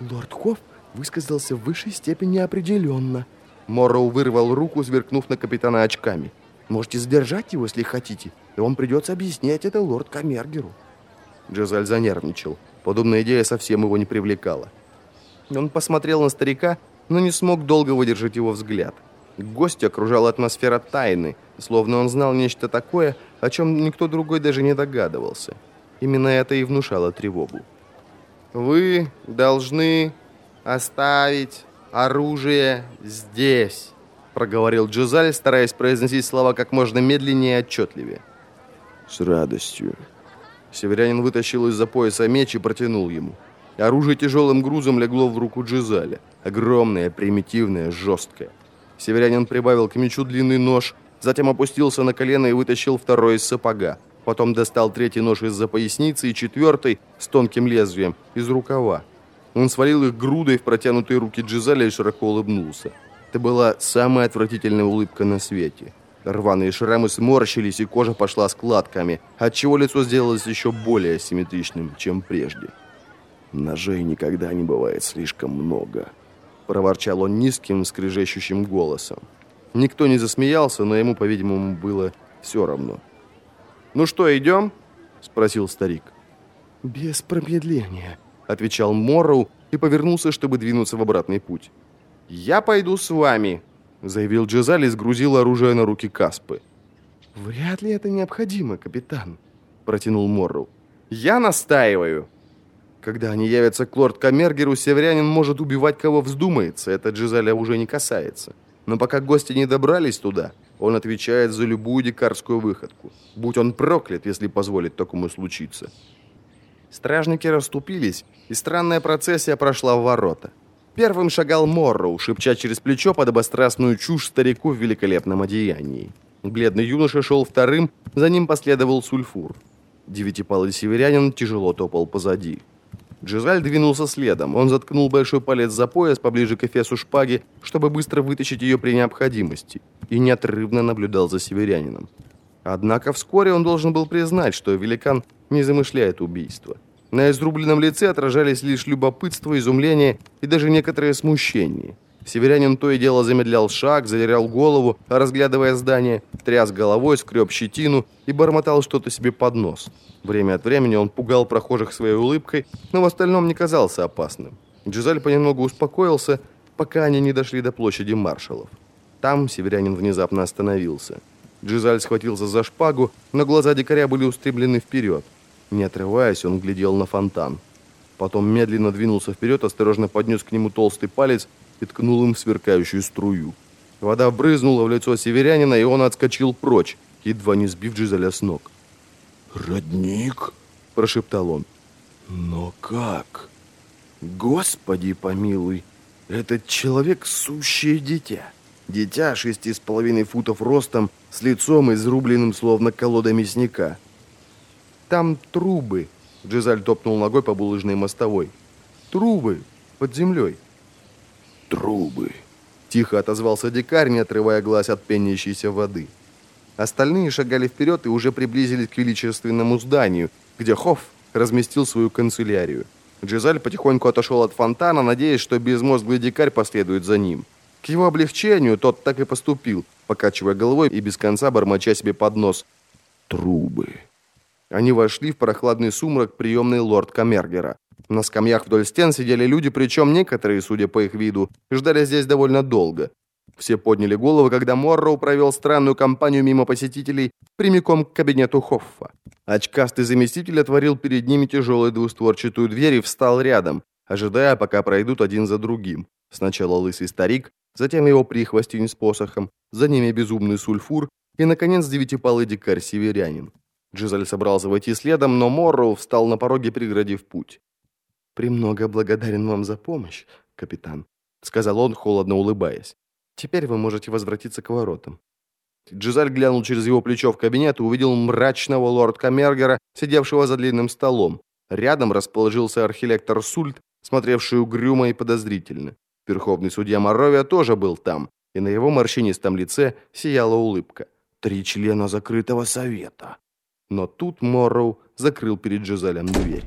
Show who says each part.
Speaker 1: Лорд Хофф высказался в высшей степени определенно. Морроу вырвал руку, сверкнув на капитана очками. Можете задержать его, если хотите, и вам придется объяснять это лорд Камергеру. Джезаль занервничал. Подобная идея совсем его не привлекала. Он посмотрел на старика, но не смог долго выдержать его взгляд. Гость окружала атмосфера тайны, словно он знал нечто такое, о чем никто другой даже не догадывался. Именно это и внушало тревогу. «Вы должны оставить оружие здесь», проговорил Джузаль, стараясь произносить слова как можно медленнее и отчетливее.
Speaker 2: «С радостью».
Speaker 1: Северянин вытащил из-за пояса меч и протянул ему. Оружие тяжелым грузом легло в руку Джизаля. Огромное, примитивное, жесткое. Северянин прибавил к мечу длинный нож, затем опустился на колено и вытащил второй из сапога. Потом достал третий нож из-за поясницы и четвертый с тонким лезвием из рукава. Он свалил их грудой в протянутые руки Джизаля и широко улыбнулся. Это была самая отвратительная улыбка на свете. Рваные шрамы сморщились, и кожа пошла складками, отчего лицо сделалось еще более симметричным, чем прежде.
Speaker 2: Ножей никогда не бывает слишком много.
Speaker 1: Проворчал он низким, скрежещущим голосом. Никто не засмеялся, но ему, по-видимому, было все равно. «Ну что, идем?» – спросил старик.
Speaker 2: «Без промедления», –
Speaker 1: отвечал Морроу и повернулся, чтобы двинуться в обратный путь. «Я пойду с вами», – заявил Джезаль и сгрузил оружие на руки Каспы.
Speaker 2: «Вряд ли это необходимо, капитан», – протянул Морроу.
Speaker 1: «Я настаиваю», когда они явятся к лорд Камергеру, северянин может убивать кого вздумается, это Джизаля уже не касается. Но пока гости не добрались туда, он отвечает за любую дикарскую выходку. Будь он проклят, если позволит такому случиться. Стражники расступились, и странная процессия прошла в ворота. Первым шагал Морроу, шепча через плечо подобострастную чушь старику в великолепном одеянии. Бледный юноша шел вторым, за ним последовал Сульфур. Девятипалый северянин тяжело топал позади. Джизаль двинулся следом. Он заткнул большой палец за пояс поближе к эфесу шпаги, чтобы быстро вытащить ее при необходимости, и неотрывно наблюдал за северянином. Однако вскоре он должен был признать, что великан не замышляет убийство. На изрубленном лице отражались лишь любопытство, изумление и даже некоторое смущение – Северянин то и дело замедлял шаг, задерял голову, разглядывая здание, тряс головой, скреб щетину и бормотал что-то себе под нос. Время от времени он пугал прохожих своей улыбкой, но в остальном не казался опасным. Джизаль понемногу успокоился, пока они не дошли до площади маршалов. Там северянин внезапно остановился. Джизаль схватился за шпагу, но глаза дикаря были устремлены вперед. Не отрываясь, он глядел на фонтан. Потом медленно двинулся вперед, осторожно поднес к нему толстый палец и ткнул им сверкающую струю. Вода брызнула в лицо северянина, и он отскочил прочь, едва не сбив Джизеля с ног.
Speaker 2: «Родник?»
Speaker 1: – прошептал он.
Speaker 2: «Но как? Господи помилуй, этот человек – сущее дитя. Дитя шести с половиной футов ростом, с лицом изрубленным, словно колода мясника.
Speaker 1: Там трубы», – Джизаль топнул ногой по булыжной мостовой. «Трубы под землей»
Speaker 2: трубы!»
Speaker 1: Тихо отозвался дикарь, не отрывая глаз от пенящейся воды. Остальные шагали вперед и уже приблизились к величественному зданию, где Хофф разместил свою канцелярию. Джизаль потихоньку отошел от фонтана, надеясь, что безмозглый дикарь последует за ним. К его облегчению тот так и поступил, покачивая головой и без конца бормоча себе под нос.
Speaker 2: «Трубы!»
Speaker 1: Они вошли в прохладный сумрак приемной лорд Камергера. На скамьях вдоль стен сидели люди, причем некоторые, судя по их виду, ждали здесь довольно долго. Все подняли головы, когда Морроу провел странную компанию мимо посетителей прямиком к кабинету Хоффа. Очкастый заместитель отворил перед ними тяжелую двустворчатую дверь и встал рядом, ожидая, пока пройдут один за другим. Сначала лысый старик, затем его прихвостень с посохом, за ними безумный сульфур и, наконец, девятипалый дикарь-северянин. Джизаль собрался войти следом, но Морроу встал на пороге, преградив путь. «Премного благодарен вам за помощь, капитан», — сказал он, холодно улыбаясь. «Теперь вы можете возвратиться к воротам». Джизаль глянул через его плечо в кабинет и увидел мрачного лорд Камергера, сидевшего за длинным столом. Рядом расположился архилектор Сульт, смотревший угрюмо и подозрительно. Верховный судья Моровия тоже был там, и на его морщинистом лице сияла улыбка. Три члена закрытого совета. Но тут Морроу закрыл перед Джизалем дверь.